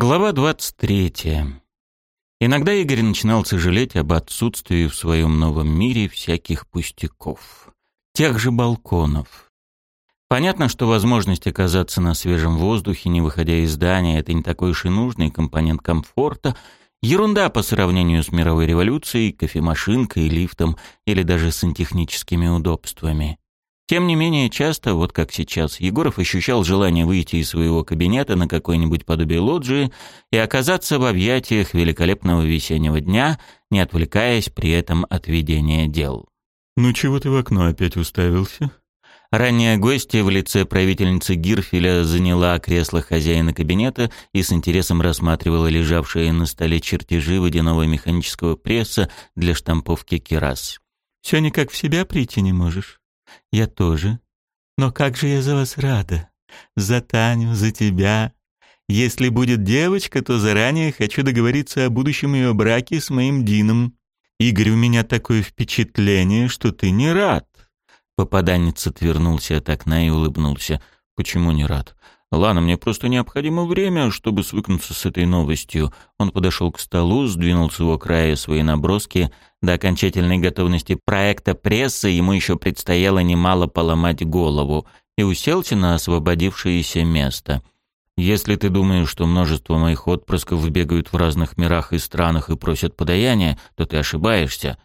Глава 23. Иногда Игорь начинал сожалеть об отсутствии в своем новом мире всяких пустяков. Тех же балконов. Понятно, что возможность оказаться на свежем воздухе, не выходя из здания, это не такой уж и нужный компонент комфорта, ерунда по сравнению с мировой революцией, кофемашинкой, лифтом или даже сантехническими удобствами. Тем не менее, часто, вот как сейчас, Егоров ощущал желание выйти из своего кабинета на какой-нибудь подобие лоджии и оказаться в объятиях великолепного весеннего дня, не отвлекаясь при этом от ведения дел. «Ну чего ты в окно опять уставился?» Ранняя гостья в лице правительницы Гирфеля заняла кресло хозяина кабинета и с интересом рассматривала лежавшие на столе чертежи водяного механического пресса для штамповки керас. «Все никак в себя прийти не можешь?» Я тоже. Но как же я за вас рада. За Таню, за тебя. Если будет девочка, то заранее хочу договориться о будущем ее браке с моим Дином. Игорь, у меня такое впечатление, что ты не рад. Попаданец отвернулся от окна и улыбнулся. Почему не рад? Лана, мне просто необходимо время, чтобы свыкнуться с этой новостью. Он подошел к столу, сдвинул с его края свои наброски. До окончательной готовности проекта прессы ему еще предстояло немало поломать голову и уселся на освободившееся место. Если ты думаешь, что множество моих отпрысков бегают в разных мирах и странах и просят подаяния, то ты ошибаешься.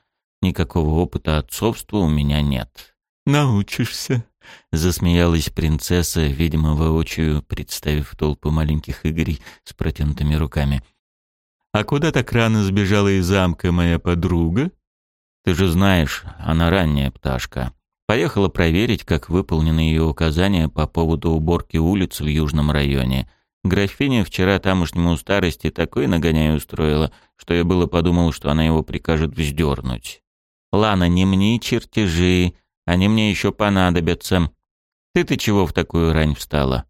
Никакого опыта отцовства у меня нет. Научишься. Засмеялась принцесса, видимо, воочию представив толпу маленьких игорей с протянутыми руками. «А куда так рано сбежала из замка моя подруга?» «Ты же знаешь, она ранняя пташка», Поехала проверить, как выполнены ее указания по поводу уборки улиц в Южном районе. Графиня вчера тамошнему старости такой нагоняй устроила, что я было подумал, что она его прикажет вздернуть. «Лана, не мне чертежи, они мне еще понадобятся. Ты-то чего в такую рань встала?»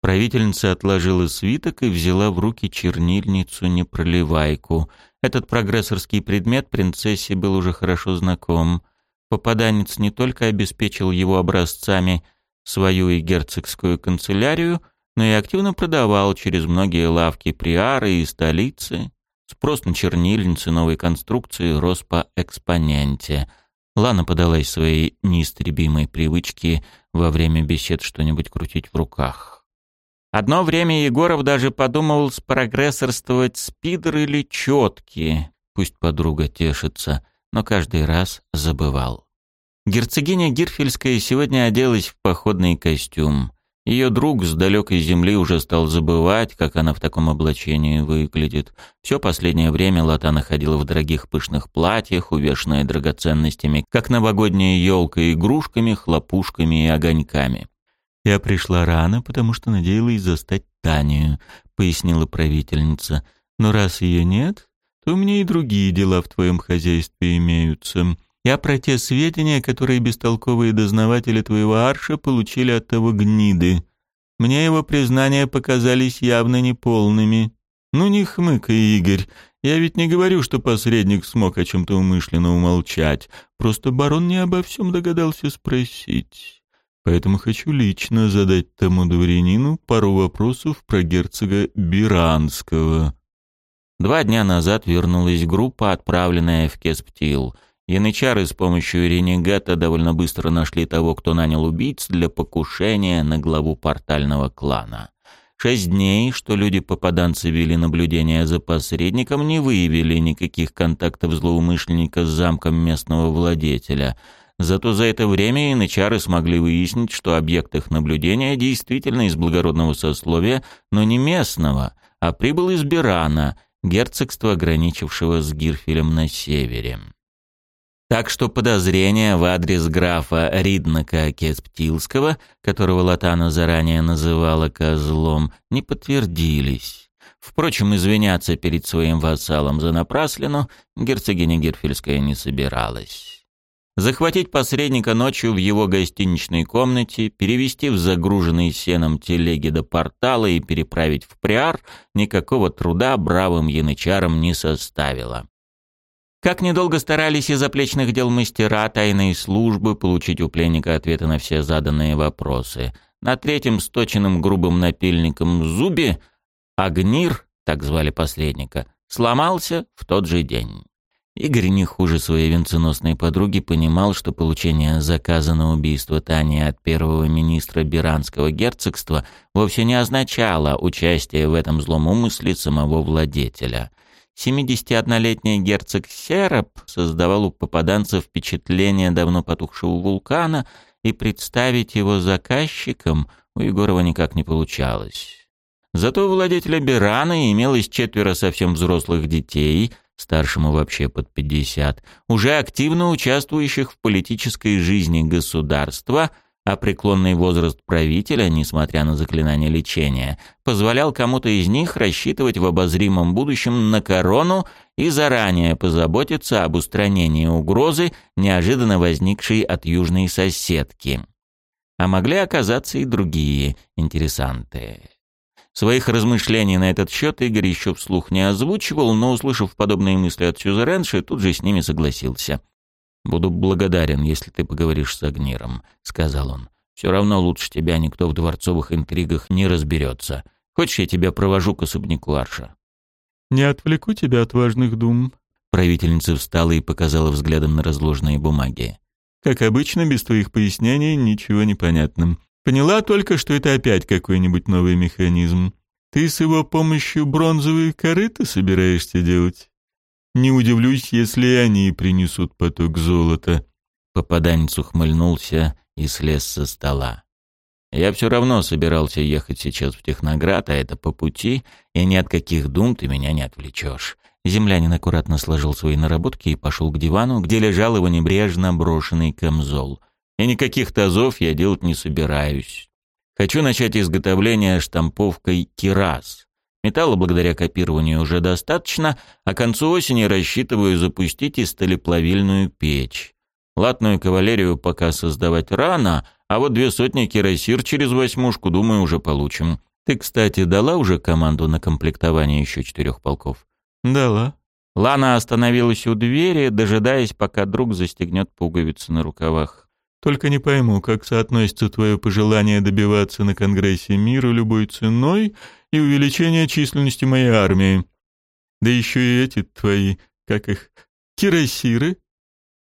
Правительница отложила свиток и взяла в руки чернильницу-непроливайку. Этот прогрессорский предмет принцессе был уже хорошо знаком. Попаданец не только обеспечил его образцами свою и герцогскую канцелярию, но и активно продавал через многие лавки приары и столицы. Спрос на чернильницы новой конструкции рос по экспоненте – Лана подалась своей неистребимой привычке во время бесед что-нибудь крутить в руках. Одно время Егоров даже подумал спрогрессорствовать спидер или четки. Пусть подруга тешится, но каждый раз забывал. Герцогиня Гирфельская сегодня оделась в походный костюм. Ее друг с далекой земли уже стал забывать, как она в таком облачении выглядит. Все последнее время Латана находила в дорогих пышных платьях, увешанная драгоценностями, как новогодняя елка, игрушками, хлопушками и огоньками. «Я пришла рано, потому что надеялась застать Танию», — пояснила правительница. «Но раз ее нет, то у меня и другие дела в твоем хозяйстве имеются. Я про те сведения, которые бестолковые дознаватели твоего арша получили от того гниды. Мне его признания показались явно неполными. Ну не хмыкай, Игорь. Я ведь не говорю, что посредник смог о чем-то умышленно умолчать. Просто барон не обо всем догадался спросить. Поэтому хочу лично задать тому дворянину пару вопросов про герцога Биранского. Два дня назад вернулась группа, отправленная в Кесптил — Янычары с помощью ренегата довольно быстро нашли того, кто нанял убийц для покушения на главу портального клана. Шесть дней, что люди-попаданцы вели наблюдение за посредником, не выявили никаких контактов злоумышленника с замком местного владетеля. Зато за это время инычары смогли выяснить, что объект их наблюдения действительно из благородного сословия, но не местного, а прибыл из Бирана, герцогства, граничившего с Гирфелем на севере. Так что подозрения в адрес графа Риднака Кесптилского, которого Латана заранее называла козлом, не подтвердились. Впрочем, извиняться перед своим вассалом за напраслину герцогиня Герфельская не собиралась. Захватить посредника ночью в его гостиничной комнате, перевести в загруженные сеном телеги до портала и переправить в приар никакого труда бравым янычарам не составило. Как недолго старались из заплечных дел мастера тайной службы получить у пленника ответы на все заданные вопросы. На третьем сточенным грубым напильником зубе Агнир, так звали последника, сломался в тот же день. Игорь не хуже своей венценосной подруги понимал, что получение заказа на убийство Тани от первого министра Беранского герцогства вовсе не означало участие в этом злом умысле самого владетеля – Семидесятиоднолетний герцог Сероп создавал у попаданцев впечатление давно потухшего вулкана, и представить его заказчиком у Егорова никак не получалось. Зато у владетеля Берана имелось четверо совсем взрослых детей, старшему вообще под 50, уже активно участвующих в политической жизни государства – а преклонный возраст правителя, несмотря на заклинание лечения, позволял кому-то из них рассчитывать в обозримом будущем на корону и заранее позаботиться об устранении угрозы, неожиданно возникшей от южной соседки. А могли оказаться и другие интересанты. Своих размышлений на этот счет Игорь еще вслух не озвучивал, но, услышав подобные мысли от Сюзеренши, тут же с ними согласился – «Буду благодарен, если ты поговоришь с Агниром», — сказал он. «Все равно лучше тебя никто в дворцовых интригах не разберется. Хочешь, я тебя провожу к особняку Арша?» «Не отвлеку тебя от важных дум». Правительница встала и показала взглядом на разложенные бумаги. «Как обычно, без твоих пояснений ничего не понятно. Поняла только, что это опять какой-нибудь новый механизм. Ты с его помощью бронзовые корыта собираешься делать?» Не удивлюсь, если они принесут поток золота». Попаданец ухмыльнулся и слез со стола. «Я все равно собирался ехать сейчас в Техноград, а это по пути, и ни от каких дум ты меня не отвлечешь». Землянин аккуратно сложил свои наработки и пошел к дивану, где лежал его небрежно брошенный камзол. «И никаких тазов я делать не собираюсь. Хочу начать изготовление штамповкой кирас. Металла благодаря копированию уже достаточно, а к концу осени рассчитываю запустить и сталеплавильную печь. Латную кавалерию пока создавать рано, а вот две сотни кирасир через восьмушку, думаю, уже получим. Ты, кстати, дала уже команду на комплектование еще четырех полков? Дала. Лана остановилась у двери, дожидаясь, пока друг застегнет пуговицы на рукавах. Только не пойму, как соотносится твое пожелание добиваться на Конгрессе мира любой ценой и увеличение численности моей армии. Да еще и эти твои, как их, кирасиры.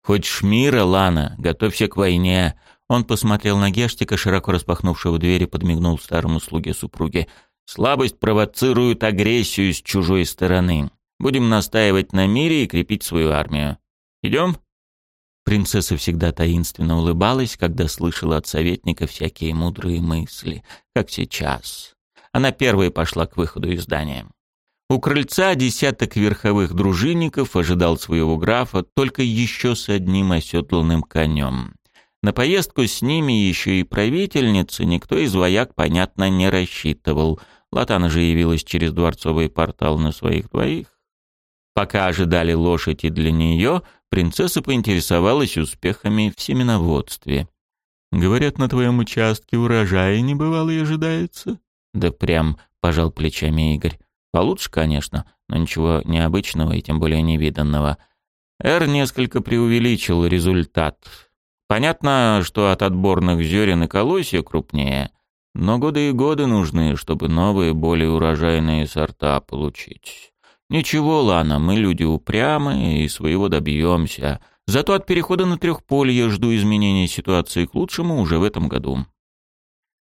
Хочешь мира, Лана, готовься к войне. Он посмотрел на Гештика, широко распахнувшего дверь, и подмигнул старому слуге супруги. Слабость провоцирует агрессию с чужой стороны. Будем настаивать на мире и крепить свою армию. Идем? Принцесса всегда таинственно улыбалась, когда слышала от советника всякие мудрые мысли, как сейчас. Она первой пошла к выходу из здания. У крыльца десяток верховых дружинников ожидал своего графа только еще с одним оседланным конем. На поездку с ними еще и правительницы никто из вояк, понятно, не рассчитывал. Латана же явилась через дворцовый портал на своих двоих. Пока ожидали лошади для нее — Принцесса поинтересовалась успехами в семеноводстве. «Говорят, на твоем участке урожая небывалый ожидается?» «Да прям», — пожал плечами Игорь. «Получше, конечно, но ничего необычного и тем более невиданного». Эр несколько преувеличил результат. Понятно, что от отборных зерен и колосья крупнее, но годы и годы нужны, чтобы новые, более урожайные сорта получить. Ничего, Лана, мы люди упрямые и своего добьемся. Зато от перехода на трехполье жду изменения ситуации к лучшему уже в этом году.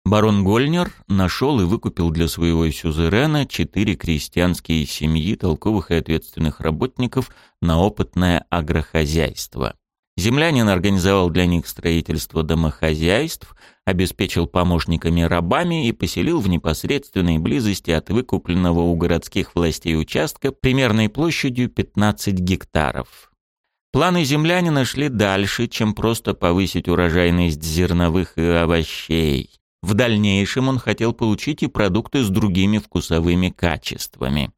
Барон Гольнер нашел и выкупил для своего сюзерена четыре крестьянские семьи толковых и ответственных работников на опытное агрохозяйство. Землянин организовал для них строительство домохозяйств, обеспечил помощниками рабами и поселил в непосредственной близости от выкупленного у городских властей участка примерной площадью 15 гектаров. Планы землянина шли дальше, чем просто повысить урожайность зерновых и овощей. В дальнейшем он хотел получить и продукты с другими вкусовыми качествами.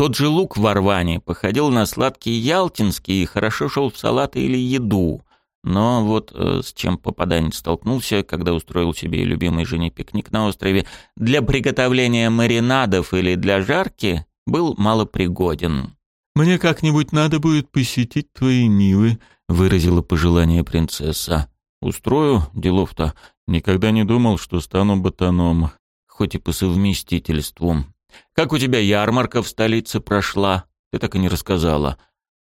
Тот же лук в Орване походил на сладкий ялтинский и хорошо шел в салаты или еду. Но вот э, с чем попаданец столкнулся, когда устроил себе и любимой жене пикник на острове, для приготовления маринадов или для жарки был малопригоден. «Мне как-нибудь надо будет посетить твои нивы», — выразила пожелание принцесса. «Устрою делов-то. Никогда не думал, что стану ботаном, хоть и по совместительству. Как у тебя ярмарка в столице прошла? Ты так и не рассказала».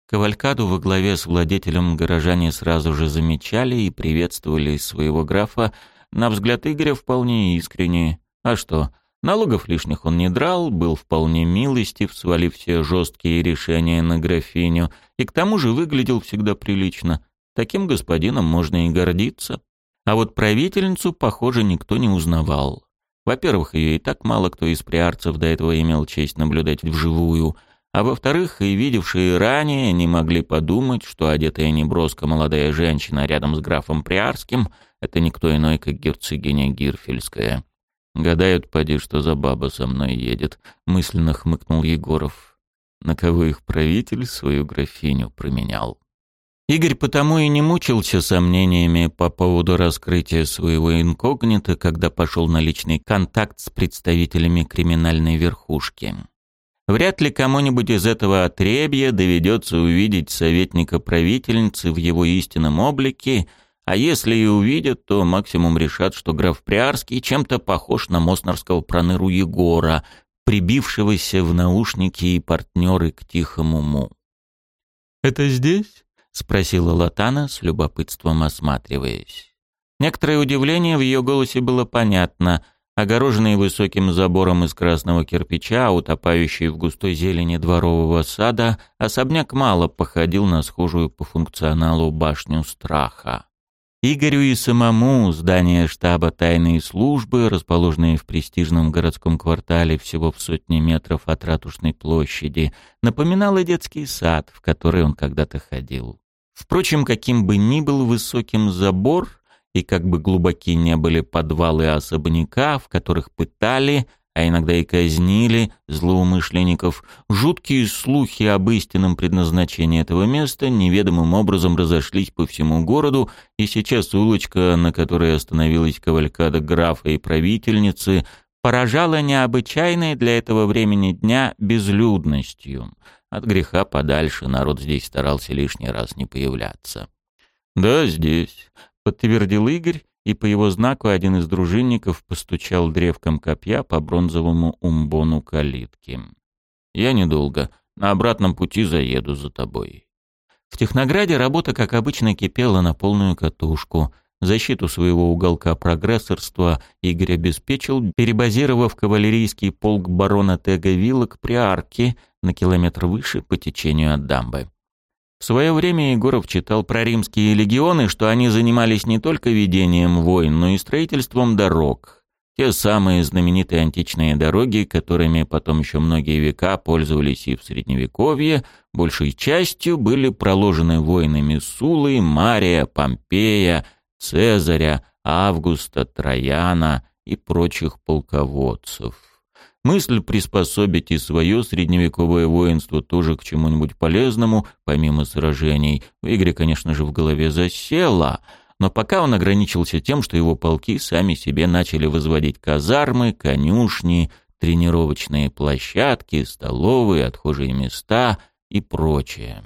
Кавалькаду во главе с владетелем горожане сразу же замечали и приветствовали своего графа, на взгляд Игоря вполне искренне. А что, налогов лишних он не драл, был вполне милостив, свалив все жесткие решения на графиню, и к тому же выглядел всегда прилично. Таким господином можно и гордиться. А вот правительницу, похоже, никто не узнавал. Во-первых, ее и так мало кто из приарцев до этого имел честь наблюдать вживую, а во-вторых, и видевшие ранее не могли подумать, что одетая неброско молодая женщина рядом с графом Приарским — это никто иной, как герцогиня Гирфельская. «Гадают, поди, что за баба со мной едет», — мысленно хмыкнул Егоров. «На кого их правитель свою графиню променял?» Игорь потому и не мучился сомнениями по поводу раскрытия своего инкогнито, когда пошел на личный контакт с представителями криминальной верхушки. Вряд ли кому-нибудь из этого отребья доведется увидеть советника правительницы в его истинном облике, а если и увидят, то максимум решат, что граф Приарский чем-то похож на моснарского проныру Егора, прибившегося в наушники и партнеры к тихому му. «Это здесь?» — спросила Латана с любопытством осматриваясь. Некоторое удивление в ее голосе было понятно. Огороженный высоким забором из красного кирпича, утопающий в густой зелени дворового сада, особняк мало походил на схожую по функционалу башню страха. Игорю и самому здание штаба тайной службы, расположенное в престижном городском квартале всего в сотни метров от Ратушной площади, напоминало детский сад, в который он когда-то ходил. Впрочем, каким бы ни был высоким забор и как бы глубоки не были подвалы особняка, в которых пытали, а иногда и казнили злоумышленников, жуткие слухи об истинном предназначении этого места неведомым образом разошлись по всему городу, и сейчас улочка, на которой остановилась кавалькада графа и правительницы, поражала необычайной для этого времени дня безлюдностью — от греха подальше народ здесь старался лишний раз не появляться. «Да, здесь», — подтвердил Игорь, и по его знаку один из дружинников постучал древком копья по бронзовому умбону калитки. «Я недолго. На обратном пути заеду за тобой». В Технограде работа, как обычно, кипела на полную катушку защиту своего уголка прогрессорства Игорь обеспечил, перебазировав кавалерийский полк барона Тегавилла к Приарке на километр выше по течению от дамбы. В свое время Егоров читал про римские легионы, что они занимались не только ведением войн, но и строительством дорог. Те самые знаменитые античные дороги, которыми потом еще многие века пользовались и в Средневековье, большей частью были проложены воинами Сулы, Мария, Помпея – Цезаря, Августа, Трояна и прочих полководцев. Мысль приспособить и свое средневековое воинство тоже к чему-нибудь полезному, помимо сражений, в игре, конечно же, в голове засела, но пока он ограничился тем, что его полки сами себе начали возводить казармы, конюшни, тренировочные площадки, столовые, отхожие места и прочее.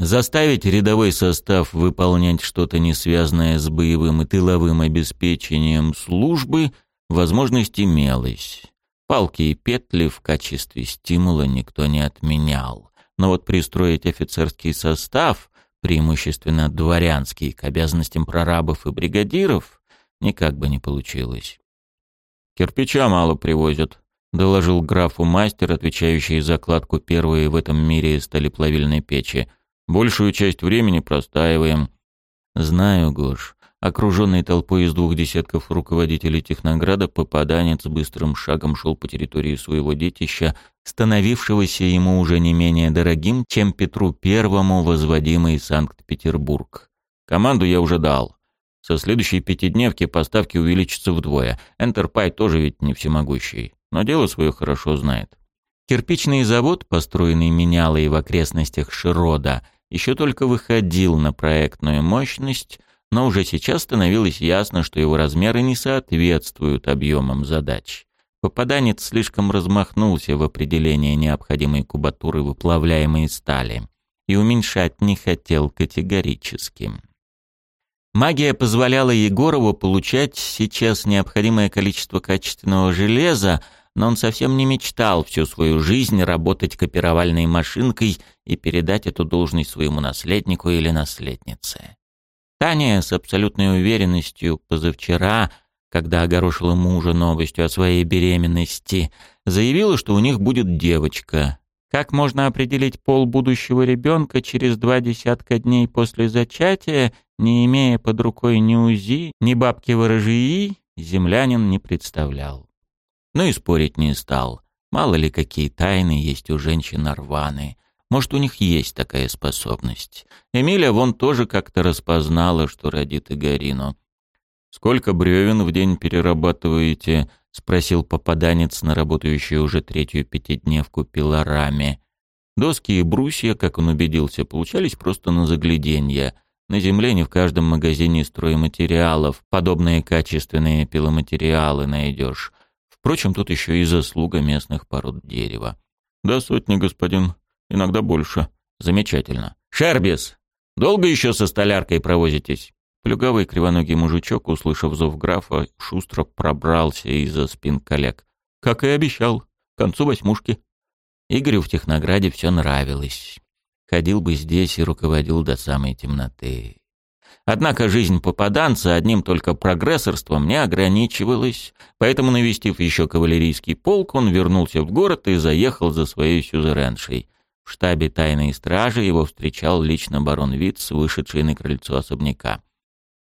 Заставить рядовой состав выполнять что-то не связанное с боевым и тыловым обеспечением службы возможность имелось. Палки и петли в качестве стимула никто не отменял. Но вот пристроить офицерский состав, преимущественно дворянский, к обязанностям прорабов и бригадиров, никак бы не получилось. «Кирпича мало привозят», — доложил графу мастер, отвечающий за кладку первой в этом мире сталеплавильной печи — Большую часть времени простаиваем. Знаю, Гош, окруженный толпой из двух десятков руководителей Технограда, попаданец быстрым шагом шел по территории своего детища, становившегося ему уже не менее дорогим, чем Петру Первому, возводимый Санкт-Петербург. Команду я уже дал. Со следующей пятидневки поставки увеличатся вдвое. Энтерпай тоже ведь не всемогущий, но дело свое хорошо знает. Кирпичный завод, построенный менялой в окрестностях Широда – еще только выходил на проектную мощность, но уже сейчас становилось ясно, что его размеры не соответствуют объемам задач. Попаданец слишком размахнулся в определении необходимой кубатуры выплавляемой стали и уменьшать не хотел категорически. Магия позволяла Егорову получать сейчас необходимое количество качественного железа – но он совсем не мечтал всю свою жизнь работать копировальной машинкой и передать эту должность своему наследнику или наследнице. Таня с абсолютной уверенностью позавчера, когда огорошила мужа новостью о своей беременности, заявила, что у них будет девочка. Как можно определить пол будущего ребенка через два десятка дней после зачатия, не имея под рукой ни УЗИ, ни бабки ворожии, землянин не представлял но и спорить не стал. Мало ли какие тайны есть у женщин рваны. Может, у них есть такая способность. Эмилия вон тоже как-то распознала, что родит Игорину. «Сколько бревен в день перерабатываете?» — спросил попаданец на работающую уже третью пятидневку пилораме. Доски и брусья, как он убедился, получались просто на загляденье. На земле не в каждом магазине стройматериалов подобные качественные пиломатериалы найдешь. Впрочем, тут еще и заслуга местных пород дерева. «Да сотни, господин. Иногда больше. Замечательно. Шербис! Долго еще со столяркой провозитесь?» Плюгавый кривоногий мужичок, услышав зов графа, шустро пробрался из-за спин коллег. Как и обещал, к концу восьмушки. Игорю в Технограде все нравилось. Ходил бы здесь и руководил до самой темноты. Однако жизнь попаданца одним только прогрессорством не ограничивалась, поэтому, навестив еще кавалерийский полк, он вернулся в город и заехал за своей сюзереншей. В штабе тайной стражи его встречал лично барон Витц, вышедший на крыльцо особняка.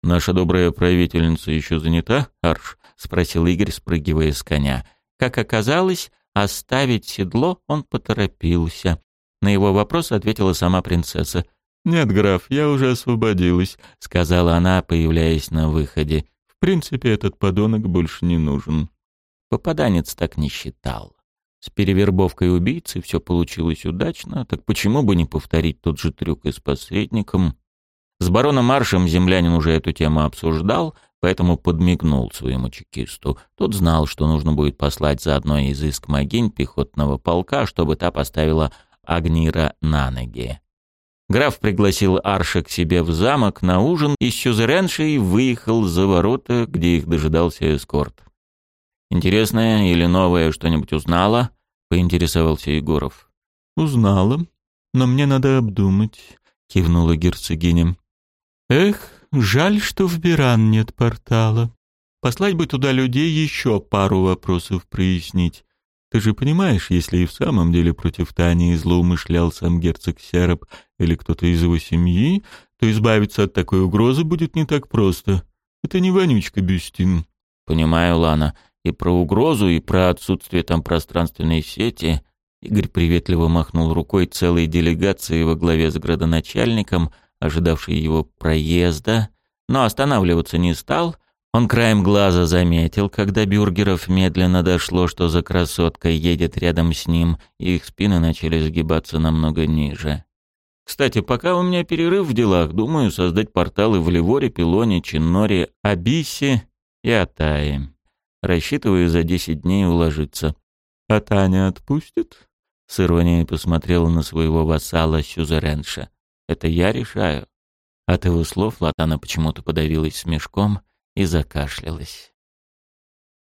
«Наша добрая правительница еще занята, Арш?» — спросил Игорь, спрыгивая с коня. Как оказалось, оставить седло он поторопился. На его вопрос ответила сама принцесса — «Нет, граф, я уже освободилась», — сказала она, появляясь на выходе. «В принципе, этот подонок больше не нужен». Попаданец так не считал. С перевербовкой убийцы все получилось удачно, так почему бы не повторить тот же трюк и с посредником? С бароном Маршем землянин уже эту тему обсуждал, поэтому подмигнул своему чекисту. Тот знал, что нужно будет послать за одной из искмогинь пехотного полка, чтобы та поставила Агнира на ноги. Граф пригласил Арша к себе в замок на ужин, и сюзеренший выехал за ворота, где их дожидался эскорт. «Интересное или новое что-нибудь узнала?» — поинтересовался Егоров. «Узнала, но мне надо обдумать», — кивнула герцогиня. «Эх, жаль, что в Биран нет портала. Послать бы туда людей еще пару вопросов прояснить. Ты же понимаешь, если и в самом деле против Тани злоумышлял сам герцог Серб или кто-то из его семьи, то избавиться от такой угрозы будет не так просто. Это не вонючка, Бюстин. Понимаю, Лана. И про угрозу, и про отсутствие там пространственной сети. Игорь приветливо махнул рукой целой делегации во главе с градоначальником, ожидавшей его проезда, но останавливаться не стал — он краем глаза заметил, когда Бюргеров медленно дошло, что за красоткой едет рядом с ним, и их спины начали сгибаться намного ниже. Кстати, пока у меня перерыв в делах, думаю создать порталы в Ливоре, Пилоне, Чинноре, Абисе и Атае. Рассчитываю за 10 дней уложиться. «А Таня отпустит?» С иронией посмотрела на своего вассала Сюзеренша. «Это я решаю». От его слов Латана почему-то подавилась смешком — и закашлялась.